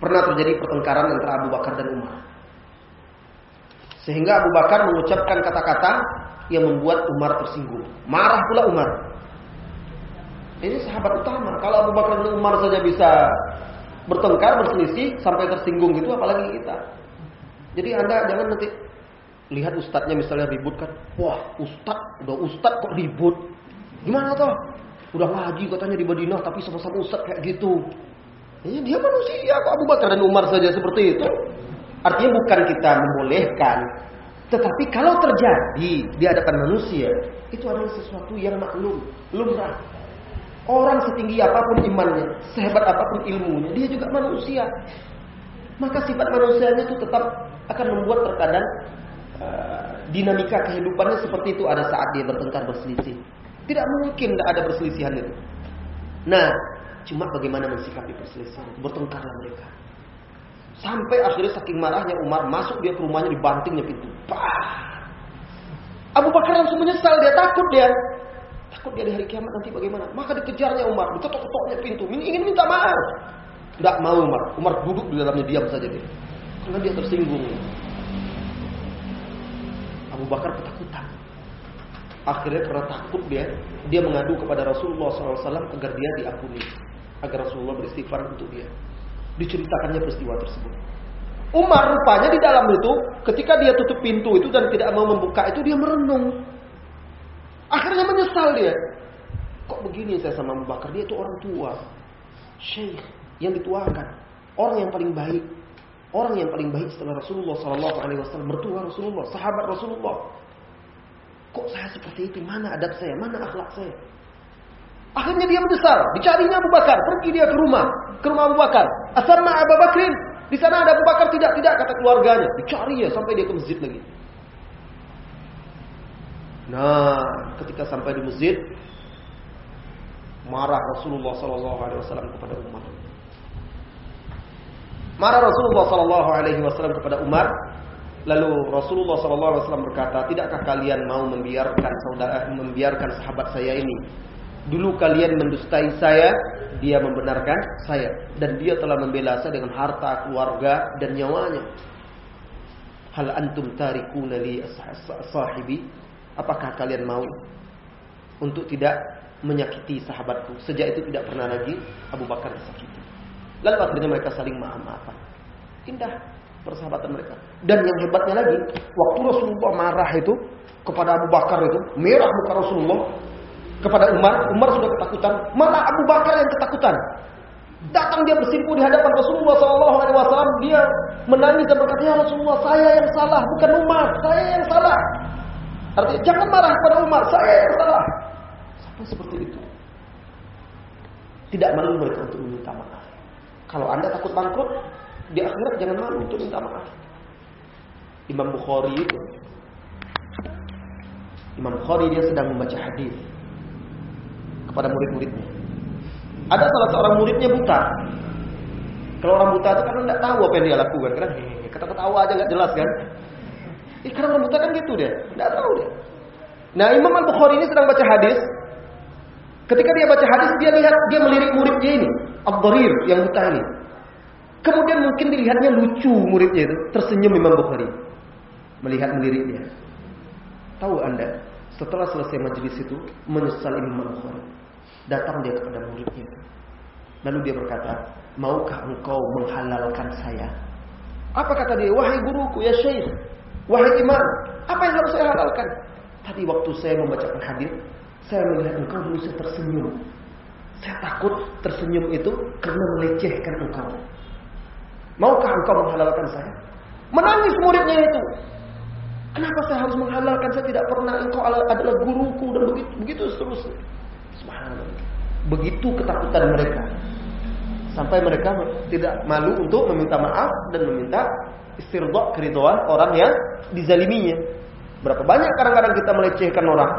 pernah terjadi pertengkaran antara Abu Bakar dan Umar. Sehingga Abu Bakar mengucapkan kata-kata yang membuat Umar tersinggung. Marah pula Umar. Ini sahabat utama. Kalau Abu Bakar dan Umar saja bisa bertengkar, berselisih sampai tersinggung gitu, apalagi kita. Jadi Anda jangan nanti lihat ustadznya misalnya ribut kan. Wah, ustadz, udah ustadz kok ribut. Gimana toh? Udah ngaji katanya di Madinah tapi sama-sama ustadz kayak gitu. Ya, dia manusia kok Abu Bakar dan Umar saja seperti itu. Artinya bukan kita membolehkan, tetapi kalau terjadi di hadapan manusia, itu adalah sesuatu yang maklum, lumrah. Orang setinggi apa pun imannya, sehebat apa pun ilmunya, dia juga manusia. Maka sifat manusianya itu tetap akan membuat terkadang uh, dinamika kehidupannya seperti itu ada saat dia bertengkar berselisih. Tidak mungkin tidak ada perselisihan itu. Nah, Cuma bagaimana mensikapi perselisihan Bertengkarlah mereka. Sampai akhirnya saking marahnya Umar masuk dia ke rumahnya dibantingnya pintu. Bah. Abu Bakar langsung menyesal dia takut dia. Takut dia di hari kiamat nanti bagaimana? Maka dikejarnya Umar, diketok-ketoknya pintu. Ini ingin minta maaf. Tidak mau Umar. Umar duduk di dalamnya diam saja dia. Karena dia tersinggung. Abu Bakar ketakutan. Akhirnya karena takut dia, dia mengadu kepada Rasulullah SAW agar dia diampuni agar Rasulullah beristighfar untuk dia. Diceritakannya peristiwa tersebut. Umar rupanya di dalam itu ketika dia tutup pintu itu dan tidak mau membuka itu dia merenung. Akhirnya menyesal dia. Kok begini saya sama Abu Bakar? Dia itu orang tua. Syekh yang dituakan. Orang yang paling baik. Orang yang paling baik setelah Rasulullah Sallallahu Alaihi Wasallam, mertua Rasulullah, sahabat Rasulullah. Kok saya seperti itu? Mana adab saya? Mana akhlak saya? Akhirnya dia menyesal. Dicarinya Abu Bakar. Pergi dia ke rumah. Ke rumah Abu Bakar. Asamma Abu Bakrin. Di sana ada Abu Bakar. Tidak, tidak. Kata keluarganya. Dicari ya sampai dia ke masjid lagi. Nah, ketika sampai di masjid, marah Rasulullah Sallallahu Alaihi Wasallam kepada Umar. Marah Rasulullah Sallallahu Alaihi Wasallam kepada Umar. Lalu Rasulullah Sallallahu Alaihi Wasallam berkata, tidakkah kalian mau membiarkan saudara, membiarkan sahabat saya ini Dulu kalian mendustai saya, dia membenarkan saya dan dia telah membela saya dengan harta, keluarga dan nyawanya. Hal antum tarikuna li sahibi? Apakah kalian mau untuk tidak menyakiti sahabatku? Sejak itu tidak pernah lagi Abu Bakar disakiti. Lalu akhirnya mereka saling maaf-maafan. Indah persahabatan mereka. Dan yang hebatnya lagi, waktu Rasulullah marah itu kepada Abu Bakar itu, merah muka Rasulullah, kepada Umar, Umar sudah ketakutan, malah Abu Bakar yang ketakutan. Datang dia bersimpu di hadapan Rasulullah SAW, dia menangis dan berkata, ya Rasulullah, saya yang salah, bukan Umar, saya yang salah. Artinya jangan marah kepada Umar, saya yang salah. Sampai seperti itu. Tidak malu mereka untuk meminta maaf. Kalau anda takut bangkrut, di akhirat jangan malu untuk minta maaf. Imam Bukhari itu Imam Bukhari dia sedang membaca hadis kepada murid-muridnya. Ada salah seorang muridnya buta. Kalau orang buta itu kan tidak tahu apa yang dia lakukan, kan? Kata-ketawa aja nggak jelas kan? Orang buta kan gitu dia, tidak tahu dia. Nah Imam Al Bukhari ini sedang baca hadis. Ketika dia baca hadis, dia lihat dia melirik muridnya ini, Abdurir yang buta ini. Kemudian mungkin dilihatnya lucu muridnya itu, tersenyum Imam Bukhari melihat meliriknya. Tahu anda, setelah selesai majelis itu menyesal Imam Bukhari. Datang dia kepada muridnya. Lalu dia berkata, maukah engkau menghalalkan saya? Apa kata dia? Wahai guruku, ya syekh. Wahai imam, apa yang harus saya halalkan? Tadi waktu saya membacakan hadis, saya melihat engkau dulu tersenyum. Saya takut tersenyum itu karena melecehkan engkau. Maukah engkau menghalalkan saya? Menangis muridnya itu. Kenapa saya harus menghalalkan? Saya tidak pernah engkau adalah guruku dan begitu, begitu seterusnya. Subhanallah. Begitu ketakutan mereka. Sampai mereka tidak malu untuk meminta maaf dan meminta istirdok keriduan orang yang dizaliminya. Berapa banyak kadang-kadang kita melecehkan orang.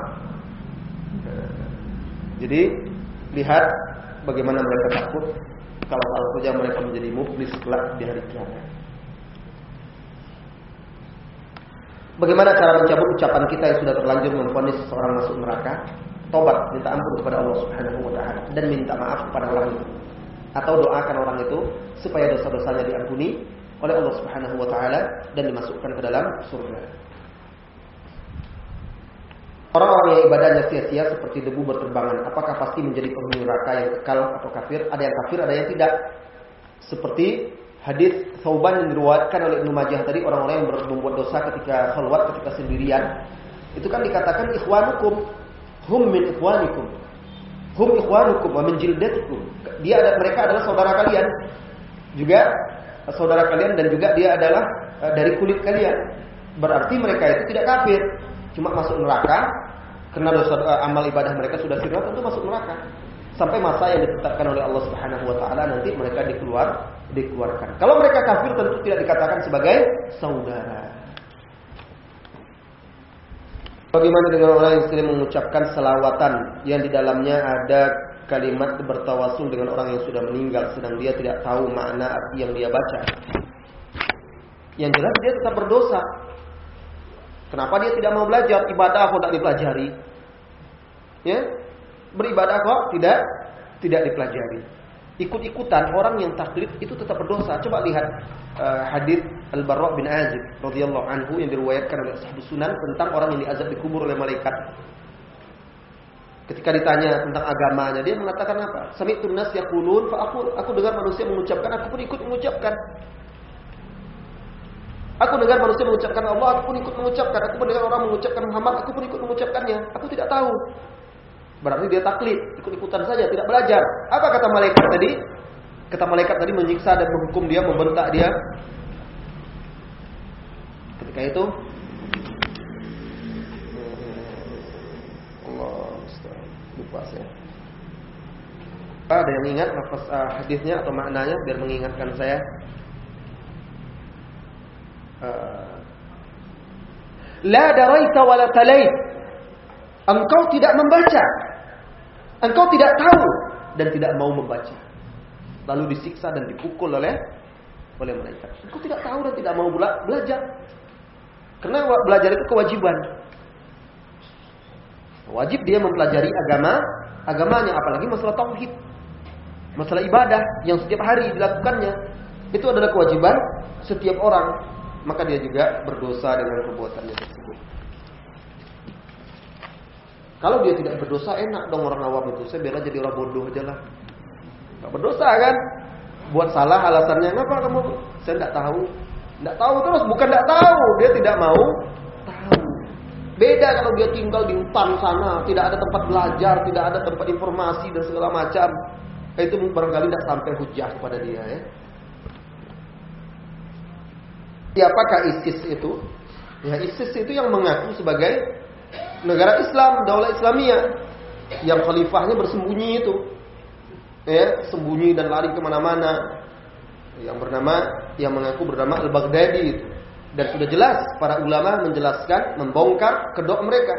Jadi lihat bagaimana mereka takut kalau kalau saja mereka menjadi muflis kelak di hari kiamat. Bagaimana cara mencabut ucapan kita yang sudah terlanjur memfonis seseorang masuk neraka? Tobat, minta ampun kepada Allah Subhanahu wa taala dan minta maaf kepada orang itu. Atau doakan orang itu supaya dosa-dosanya diampuni oleh Allah Subhanahu wa taala dan dimasukkan ke dalam surga. Orang-orang yang ibadahnya sia-sia seperti debu berterbangan, apakah pasti menjadi penghuni neraka yang kekal atau kafir? Ada yang kafir, ada yang tidak. Seperti hadis Sauban yang diriwayatkan oleh Ibnu Majah tadi orang-orang yang berbuat dosa ketika khalwat, ketika sendirian. Itu kan dikatakan ikhwanukum, hum min ikhwanikum. Hum ikhwanukum wa min jildatikum. Dia ada mereka adalah saudara kalian. Juga saudara kalian dan juga dia adalah eh, dari kulit kalian. Berarti mereka itu tidak kafir, cuma masuk neraka karena dosa eh, amal ibadah mereka sudah sirna tentu masuk neraka. Sampai masa yang ditetapkan oleh Allah Subhanahu wa taala nanti mereka dikeluar dikeluarkan. Kalau mereka kafir tentu tidak dikatakan sebagai saudara. Bagaimana dengan orang yang sering mengucapkan selawatan yang di dalamnya ada kalimat bertawasul dengan orang yang sudah meninggal sedang dia tidak tahu makna yang dia baca. Yang jelas dia tetap berdosa. Kenapa dia tidak mau belajar ibadah kok tidak dipelajari? Ya, beribadah kok tidak tidak dipelajari. Ikut-ikutan orang yang taklid itu tetap berdosa. Coba lihat uh, hadis Al-Barra bin Azib radhiyallahu anhu yang diriwayatkan oleh Sahih Sunan tentang orang yang diazab dikubur oleh malaikat. Ketika ditanya tentang agamanya, dia mengatakan apa? Sami tunas yaqulun fa aku aku dengar manusia mengucapkan, aku pun ikut mengucapkan. Aku dengar manusia mengucapkan Allah, aku pun ikut mengucapkan. Aku mendengar orang mengucapkan Muhammad, aku pun ikut mengucapkannya. Aku tidak tahu. Berarti dia taklid, ikut-ikutan saja, tidak belajar. Apa kata malaikat tadi? Kata malaikat tadi menyiksa dan menghukum dia, membentak dia. Ketika itu lupa saya. Ada yang ingat lafaz uh, hadisnya atau maknanya biar mengingatkan saya? Uh, La daraita wa la talait. Engkau tidak membaca. Engkau tidak tahu dan tidak mau membaca. Lalu disiksa dan dipukul oleh oleh mereka. Engkau tidak tahu dan tidak mau belajar. Karena belajar itu kewajiban. Wajib dia mempelajari agama, agamanya apalagi masalah tauhid. Masalah ibadah yang setiap hari dilakukannya. Itu adalah kewajiban setiap orang. Maka dia juga berdosa dengan perbuatannya tersebut. Kalau dia tidak berdosa enak dong orang awam itu. Saya biar jadi orang bodoh aja lah. Gak berdosa kan? Buat salah alasannya kenapa kamu? Saya tidak tahu. Tidak tahu terus bukan tidak tahu, dia tidak mau Beda kalau dia tinggal di hutan sana, tidak ada tempat belajar, tidak ada tempat informasi dan segala macam. Itu barangkali tidak sampai hujah kepada dia ya. Siapakah ISIS itu? Ya ISIS itu yang mengaku sebagai negara Islam, daulah Islamiyah yang khalifahnya bersembunyi itu. Ya, sembunyi dan lari ke mana-mana. Yang bernama, yang mengaku bernama Al-Baghdadi itu. Dan sudah jelas para ulama menjelaskan, membongkar kedok mereka.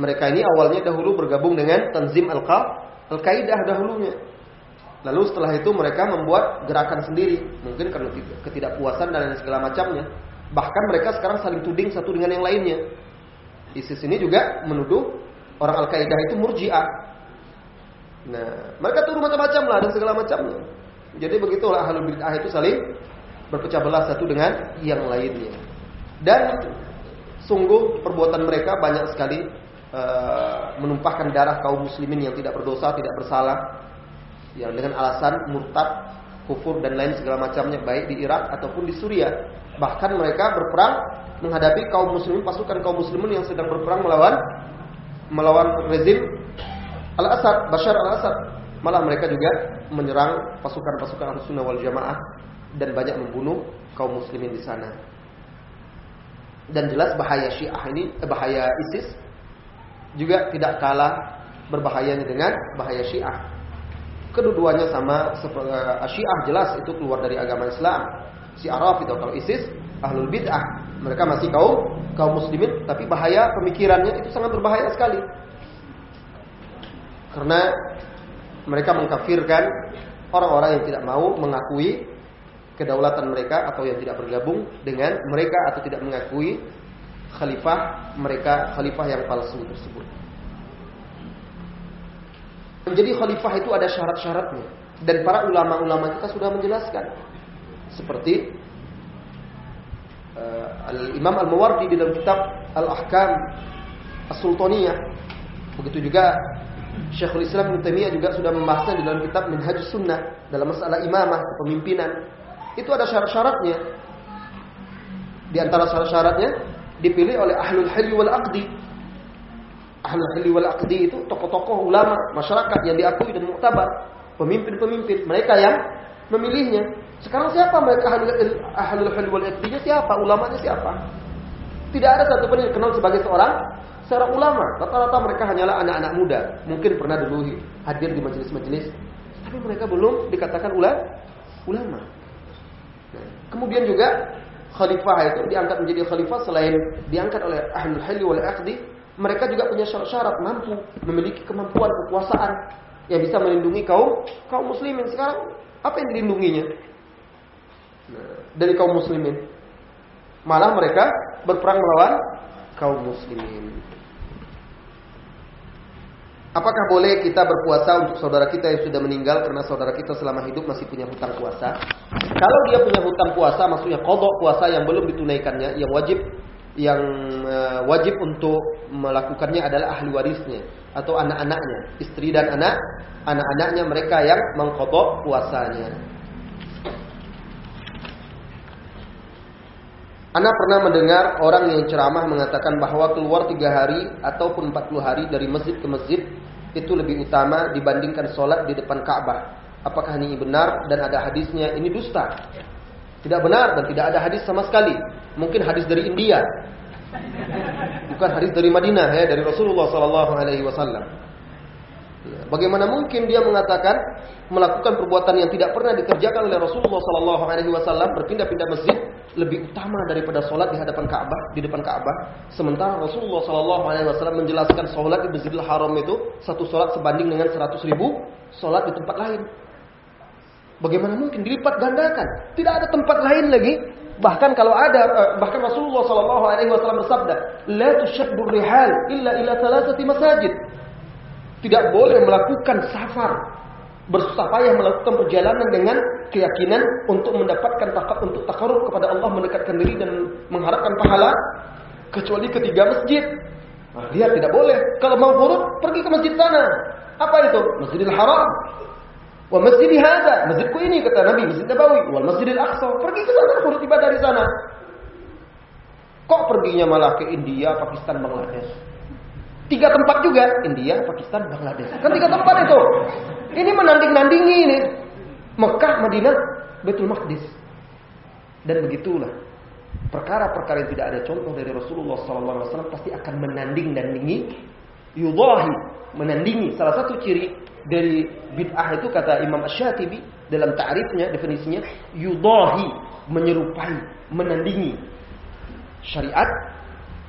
Mereka ini awalnya dahulu bergabung dengan Tanzim Al-Qaeda dahulunya. Lalu setelah itu mereka membuat gerakan sendiri, mungkin karena ketidakpuasan dan segala macamnya. Bahkan mereka sekarang saling tuding satu dengan yang lainnya. ISIS ini juga menuduh orang Al-Qaeda itu murjiah. Nah, mereka tuduh macam-macam lah dan segala macamnya. Jadi begitulah ahlul bid'ah itu saling berpecah belah satu dengan yang lainnya. Dan sungguh perbuatan mereka banyak sekali uh, menumpahkan darah kaum muslimin yang tidak berdosa, tidak bersalah, yang dengan alasan murtad, kufur dan lain segala macamnya baik di Irak ataupun di Suriah. Bahkan mereka berperang menghadapi kaum muslimin, pasukan kaum muslimin yang sedang berperang melawan melawan rezim Al-Assad, Bashar Al-Assad. Malah mereka juga menyerang pasukan-pasukan Ahlussunnah wal Jamaah dan banyak membunuh kaum muslimin di sana. Dan jelas bahaya Syiah ini, eh, bahaya ISIS juga tidak kalah berbahayanya dengan bahaya Syiah. kedua-duanya sama uh, Syiah jelas itu keluar dari agama Islam. Si Araf itu kalau ISIS ahlul bid'ah. Mereka masih kaum kaum muslimin tapi bahaya pemikirannya itu sangat berbahaya sekali. Karena mereka mengkafirkan orang-orang yang tidak mau mengakui kedaulatan mereka atau yang tidak bergabung dengan mereka atau tidak mengakui khalifah mereka khalifah yang palsu tersebut. Menjadi khalifah itu ada syarat-syaratnya. Dan para ulama-ulama kita sudah menjelaskan. Seperti uh, Al Imam Al Mawardi di dalam kitab Al Ahkam As-Sultaniyah. Begitu juga Syekhul Islam Ibnu Taimiyah juga sudah membahasnya di dalam kitab Minhaj Sunnah dalam masalah imamah kepemimpinan itu ada syarat-syaratnya. Di antara syarat-syaratnya dipilih oleh ahlul hil wal aqdi. Ahlul hil wal aqdi itu tokoh-tokoh ulama masyarakat yang diakui dan muktabar, pemimpin-pemimpin, mereka yang memilihnya. Sekarang siapa mereka ahlul ahlul wal aqdinya siapa? Ulamanya siapa? Tidak ada satupun yang dikenal sebagai seorang seorang ulama. Rata-rata mereka hanyalah anak-anak muda, mungkin pernah dulu hadir di majelis-majelis, tapi mereka belum dikatakan ulama. Kemudian juga khalifah itu diangkat menjadi khalifah selain diangkat oleh ahlul halli wal aqdi, mereka juga punya syarat-syarat mampu memiliki kemampuan kekuasaan yang bisa melindungi kaum kaum muslimin. Sekarang apa yang dilindunginya? Dari kaum muslimin. Malah mereka berperang melawan kaum muslimin. Apakah boleh kita berpuasa untuk saudara kita yang sudah meninggal karena saudara kita selama hidup masih punya hutang puasa? Kalau dia punya hutang puasa, maksudnya kodok puasa yang belum ditunaikannya, yang wajib yang uh, wajib untuk melakukannya adalah ahli warisnya atau anak-anaknya, istri dan anak, anak-anaknya mereka yang mengkodok puasanya. Anda pernah mendengar orang yang ceramah mengatakan bahwa keluar tiga hari ataupun 40 hari dari masjid ke masjid itu lebih utama dibandingkan sholat di depan Ka'bah. Apakah ini benar dan ada hadisnya? Ini dusta. Tidak benar dan tidak ada hadis sama sekali. Mungkin hadis dari India. Bukan hadis dari Madinah ya, dari Rasulullah sallallahu alaihi wasallam. Ya, bagaimana mungkin dia mengatakan melakukan perbuatan yang tidak pernah dikerjakan oleh Rasulullah sallallahu alaihi wasallam berpindah-pindah masjid lebih utama daripada sholat di hadapan Ka'bah, di depan Ka'bah. Sementara Rasulullah Shallallahu Alaihi Wasallam menjelaskan sholat di Masjidil Haram itu satu sholat sebanding dengan seratus ribu sholat di tempat lain. Bagaimana mungkin dilipat gandakan? Tidak ada tempat lain lagi. Bahkan kalau ada, eh, bahkan Rasulullah Shallallahu Alaihi Wasallam bersabda, "La tushaddu rihal illa ila thalathati masajid." Tidak boleh melakukan safar bersusah payah melakukan perjalanan dengan keyakinan untuk mendapatkan takat untuk takarub kepada Allah mendekatkan diri dan mengharapkan pahala kecuali ketiga masjid. Nah, lihat tidak boleh. Kalau mau huruf pergi ke masjid sana. Apa itu? Masjidil Haram. Wa masjid hadza, masjidku ini kata Nabi, Masjid Nabawi, wal Masjidil Aqsa. Pergi ke sana huruf ibadah di sana. Kok perginya malah ke India, Pakistan, Bangladesh? Tiga tempat juga, India, Pakistan, Bangladesh. Kan tiga tempat itu. Ini menanding-nandingi ini. Mekah, Madinah, Betul Maqdis. Dan begitulah. Perkara-perkara yang tidak ada contoh dari Rasulullah SAW pasti akan menanding-nandingi. Yudahi, menandingi. Salah satu ciri dari bid'ah itu kata Imam Ash-Shatibi dalam ta'rifnya, definisinya. Yudahi, menyerupai, menandingi. Syariat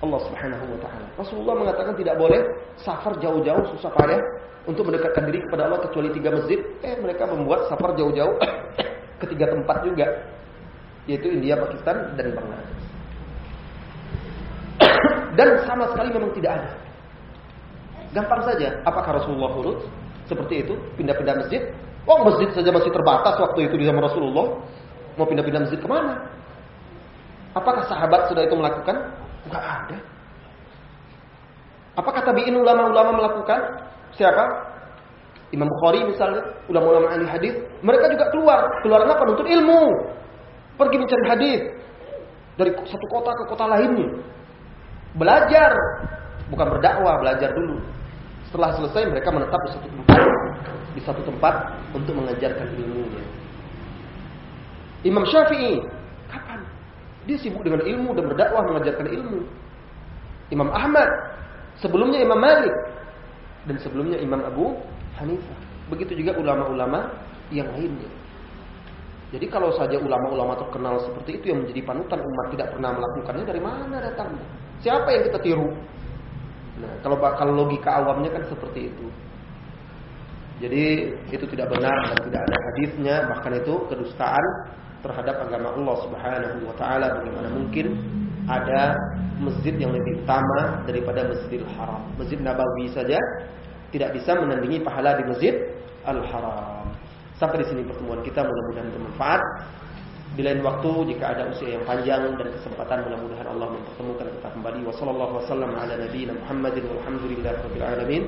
Allah Subhanahu wa taala. Rasulullah mengatakan tidak boleh safar jauh-jauh susah payah untuk mendekatkan diri kepada Allah kecuali tiga masjid. Eh mereka membuat safar jauh-jauh (coughs) ke tiga tempat juga, yaitu India, Pakistan, dan Bangladesh. (coughs) dan sama sekali memang tidak ada. Gampang saja. Apakah Rasulullah urut seperti itu pindah-pindah masjid? Oh masjid saja masih terbatas waktu itu di zaman Rasulullah. Mau pindah-pindah masjid ke mana? Apakah sahabat sudah itu melakukan? Enggak ada. Apakah tabi'in ulama-ulama melakukan? Siapa? Imam Bukhari misalnya, ulama-ulama ahli hadis, mereka juga keluar. Keluar apa? Untuk ilmu. Pergi mencari hadis dari satu kota ke kota lainnya. Belajar, bukan berdakwah, belajar dulu. Setelah selesai mereka menetap di satu tempat, di satu tempat untuk mengajarkan ilmunya. Imam Syafi'i, kapan? Dia sibuk dengan ilmu dan berdakwah mengajarkan ilmu. Imam Ahmad, sebelumnya Imam Malik, dan sebelumnya Imam Abu Hanifah. Begitu juga ulama-ulama yang lainnya. Jadi kalau saja ulama-ulama terkenal seperti itu yang menjadi panutan umat tidak pernah melakukannya dari mana datangnya? Siapa yang kita tiru? Nah, kalau kalau logika awamnya kan seperti itu. Jadi itu tidak benar dan tidak ada hadisnya, bahkan itu kedustaan terhadap agama Allah Subhanahu wa taala bagaimana mungkin ada masjid yang lebih utama daripada Masjidil Haram. Masjid Nabawi saja tidak bisa menandingi pahala di Masjid Al-Haram. Sampai di sini pertemuan kita mudah-mudahan bermanfaat. Di lain waktu jika ada usia yang panjang dan kesempatan mudah-mudahan Allah mempertemukan kita kembali. Muhammadin walhamdulillahi rabbil